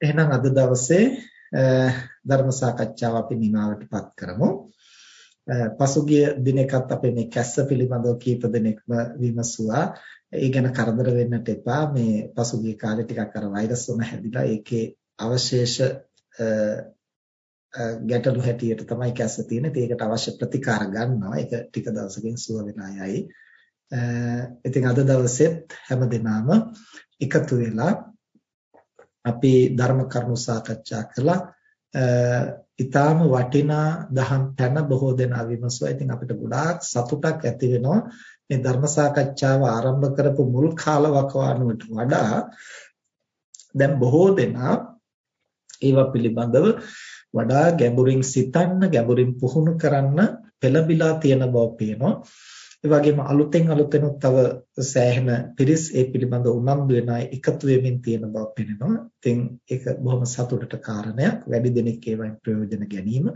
එහෙනම් අද දවසේ ධර්ම සාකච්ඡාව අපි නිමාවටපත් කරමු. පසුගිය දිනකත් අපේ මේ කැස්ස පිළිබඳව කීප දෙනෙක්ම විමසුවා. ඒ ගැන කරදර වෙන්නට එපා. මේ පසුගිය කාලේ ටිකක් අර වෛරස් වුණ හැදිලා ඒකේ අවශේෂ ගැටලු හැටියට තමයි කැස්ස තියෙන්නේ. ඒකට අවශ්‍ය ප්‍රතිකාර ගන්නවා. ඒක ටික දවසකින් සුව වෙන අයයි. ඉතින් අද දවසෙත් හැමදෙනාම එකතු වෙලා අපි ධර්ම කරුණු සාකච්ඡා කළා. ඊටාම වටිනා දහම් පැන බොහෝ දෙනා විමසුවා. ඉතින් අපිට ගොඩාක් සතුටක් ඇති වෙනවා මේ ධර්ම සාකච්ඡාව ආරම්භ කරපු මුල් කාලවකවානුවට වඩා දැන් බොහෝ දෙනා ඒවා පිළිබඳව වඩා ගැඹුරින් සිතන්න ගැඹුරින් පුහුණු කරන්න පෙළඹිලා තියෙන බව පේනවා. ඒ වගේම අලුතෙන් අලුතෙනුත් තව සෑහෙන පිරිස් ඒ පිළිබඳ උනන්දු වෙන අය එකතු වෙමින් තියෙන බව පෙනෙනවා. ඉතින් ඒක බොහොම සතුටට කාරණයක්. වැඩි දෙනෙක් ඒවායින් ප්‍රයෝජන ගැනීම.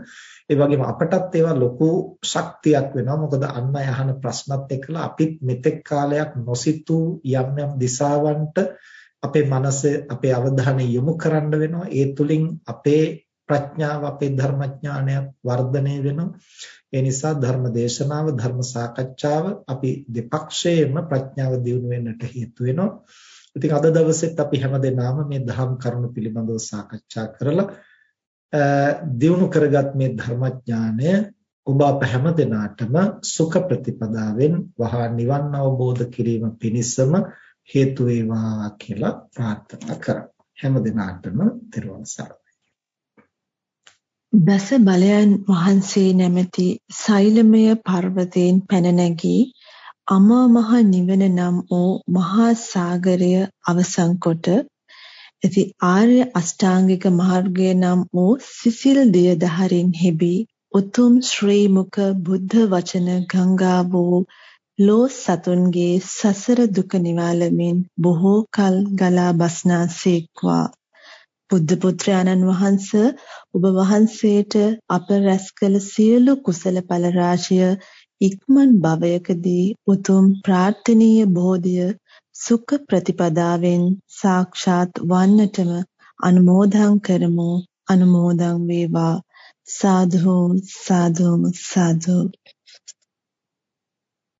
ඒ වගේම අපටත් ඒවා ලොකු ශක්තියක් වෙනවා. මොකද අන් අය අහන ප්‍රශ්නත් එක්කලා අපිත් මෙතෙක් කාලයක් නොසිතූ යම් යම් දිශාවන්ට අපේ මනස අපේ අවධානය යොමු කරන්න වෙනවා. ඒ තුලින් අපේ ප්‍රඥාව අපේ ධර්මඥානය වර්ධනය වෙනවා. ඒ නිසා ධර්ම දේශනාව ධර්ම සාකච්ඡාව අපි දෙපක්ෂයෙන්ම ප්‍රඥාව දියුණු වෙන්නට හේතු වෙනවා. ඉතින් අද දවසෙත් අපි හැමදෙනාම මේ ධම් කරුණු පිළිබඳව සාකච්ඡා කරලා දියුණු කරගත් මේ ධර්මඥානය ඔබ අප හැමදෙනාටම සුඛ ප්‍රතිපදාවෙන් වහා නිවන් අවබෝධ කිරීම පිණිසම හේතු වේවා කියලා ප්‍රාර්ථනා කරමු. හැමදෙනාටම තෙරුවන් සරණයි. දස බලයන් වහන්සේ නැමැති සෛලමය පර්වතයෙන් පැන නැගී අමා මහ නිවන නම් වූ මහා සාගරය අවසන් කොට ඇති ආර්ය අෂ්ටාංගික මාර්ගය නම් වූ සිසිල් දිය දහරින් හෙබි උතුම් ශ්‍රී මුඛ බුද්ධ වචන ගංගා වූ ලෝ සතුන්ගේ සසර දුක නිවාලමින් බොහෝ කල් ගලා බස්නාසේක්වා බුද්ධ පුත්‍රයාණන් වහන්ස ඔබ වහන්සේට අප රැස් කළ සියලු කුසල ඵල රාශිය ඉක්මන් භවයකදී උතුම් ප්‍රාර්ථනීය බෝධිය සුඛ ප්‍රතිපදාවෙන් සාක්ෂාත් වන්නටම අනුමෝදන් කරමු අනුමෝදන් වේවා. සාධු සාධු සාධු